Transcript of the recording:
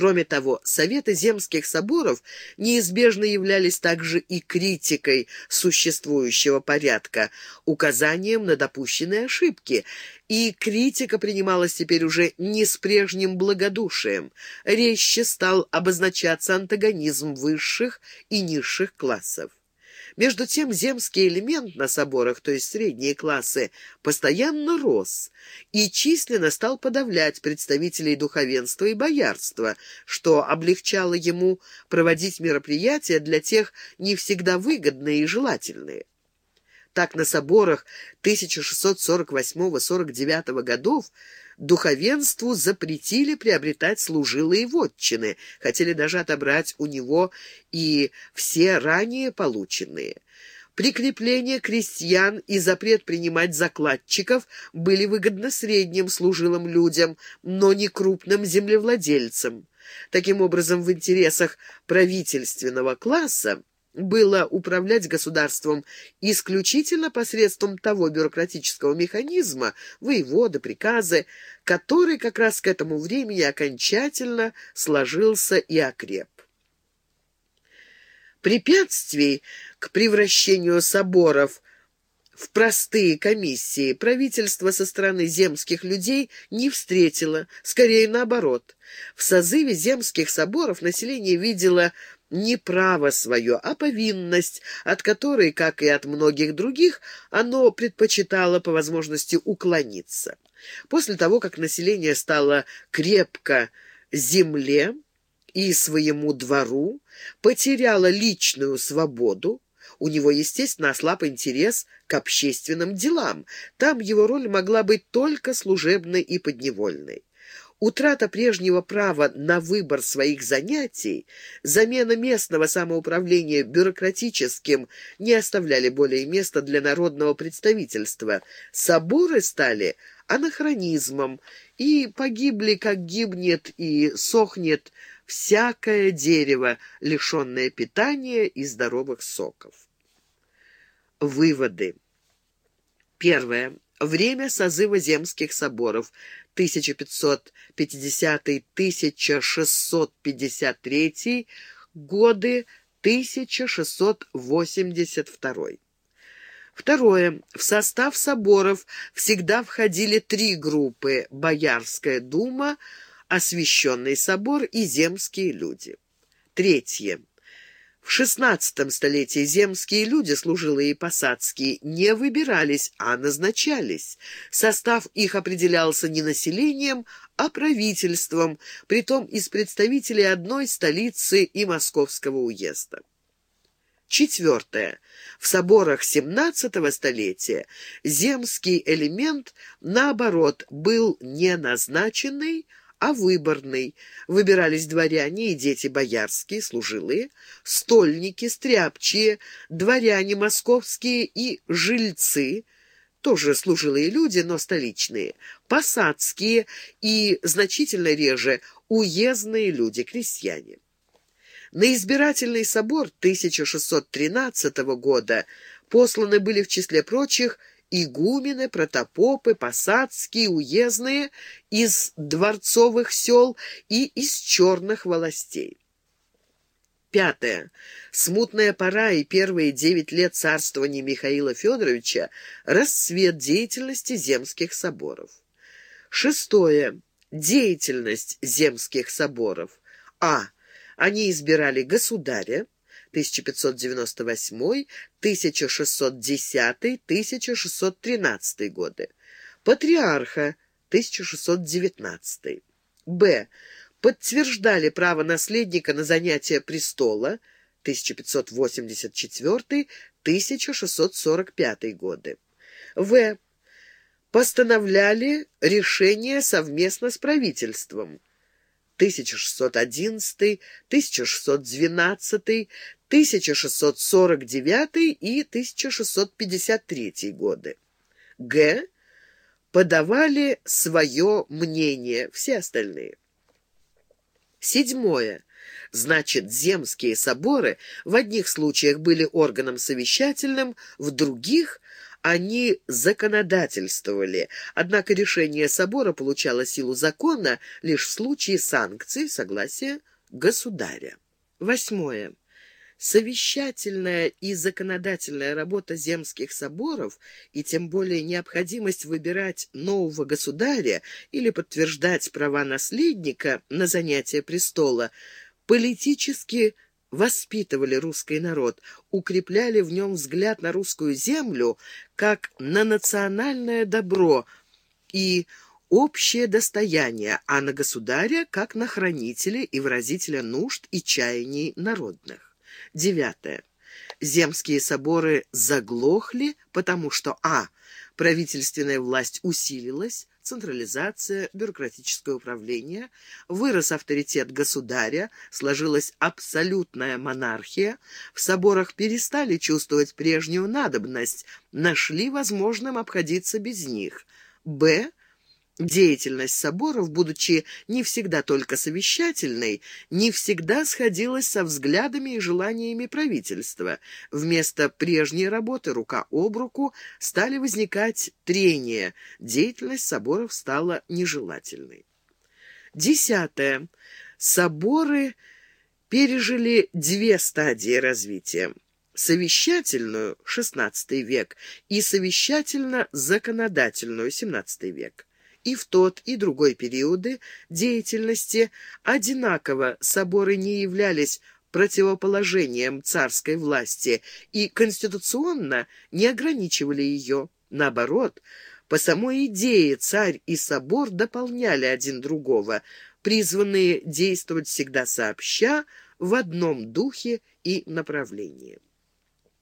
Кроме того, Советы земских соборов неизбежно являлись также и критикой существующего порядка, указанием на допущенные ошибки, и критика принималась теперь уже не с прежним благодушием. Резче стал обозначаться антагонизм высших и низших классов. Между тем земский элемент на соборах, то есть средние классы, постоянно рос и численно стал подавлять представителей духовенства и боярства, что облегчало ему проводить мероприятия для тех не всегда выгодные и желательные. Так на соборах 1648-49 годов духовенству запретили приобретать служилые вотчины, хотели даже отобрать у него и все ранее полученные. Прикрепление крестьян и запрет принимать закладчиков были выгодны средним служилым людям, но не крупным землевладельцам. Таким образом, в интересах правительственного класса было управлять государством исключительно посредством того бюрократического механизма, воеводы, приказы, который как раз к этому времени окончательно сложился и окреп. Препятствий к превращению соборов в простые комиссии правительство со стороны земских людей не встретило, скорее наоборот. В созыве земских соборов население видело не право свое, а повинность, от которой, как и от многих других, оно предпочитало по возможности уклониться. После того, как население стало крепко земле и своему двору, потеряло личную свободу, у него, естественно, ослаб интерес к общественным делам. Там его роль могла быть только служебной и подневольной. Утрата прежнего права на выбор своих занятий, замена местного самоуправления бюрократическим не оставляли более места для народного представительства. Соборы стали анахронизмом, и погибли, как гибнет и сохнет всякое дерево, лишенное питания и здоровых соков. Выводы. Первое. Время созыва земских соборов 1550-1653 годы 1682. Второе. В состав соборов всегда входили три группы – Боярская дума, Освященный собор и земские люди. Третье. В XVI столетии земские люди, служилые и посадские, не выбирались, а назначались. Состав их определялся не населением, а правительством, притом из представителей одной столицы и московского уезда. Четвертое. В соборах XVII столетия земский элемент, наоборот, был не назначенный, а выборный. Выбирались дворяне и дети боярские, служилые, стольники, стряпчие, дворяне московские и жильцы, тоже служилые люди, но столичные, посадские и, значительно реже, уездные люди, крестьяне. На избирательный собор 1613 года посланы были в числе прочих игумены, протопопы, посадские, уездные, из дворцовых сел и из черных властей. Пятое. Смутная пора и первые девять лет царствования Михаила Федоровича – расцвет деятельности земских соборов. Шестое. Деятельность земских соборов. А. Они избирали государя, 1598, 1610, 1613 годы. Патриарха 1619. Б. Подтверждали право наследника на занятие престола 1584-1645 годы. В. Постановляли решение совместно с правительством 1611, 1612, 1649 и 1653 годы. Г. Подавали свое мнение, все остальные. Седьмое. Значит, земские соборы в одних случаях были органом совещательным, в других Они законодательствовали, однако решение собора получало силу закона лишь в случае санкций согласия государя. Восьмое. Совещательная и законодательная работа земских соборов, и тем более необходимость выбирать нового государя или подтверждать права наследника на занятие престола, политически воспитывали русский народ, укрепляли в нем взгляд на русскую землю как на национальное добро и общее достояние, а на государя как на хранителя и выразителя нужд и чаяний народных. Девятое. Земские соборы заглохли, потому что а. Правительственная власть усилилась, централизация, бюрократическое управление, вырос авторитет государя, сложилась абсолютная монархия, в соборах перестали чувствовать прежнюю надобность, нашли возможным обходиться без них. Б. Деятельность соборов, будучи не всегда только совещательной, не всегда сходилась со взглядами и желаниями правительства. Вместо прежней работы рука об руку стали возникать трения, деятельность соборов стала нежелательной. Десятое. Соборы пережили две стадии развития совещательную XVI век и совещательно-законодательную XVII век и в тот, и другой периоды деятельности одинаково соборы не являлись противоположением царской власти и конституционно не ограничивали ее. Наоборот, по самой идее царь и собор дополняли один другого, призванные действовать всегда сообща в одном духе и направлении.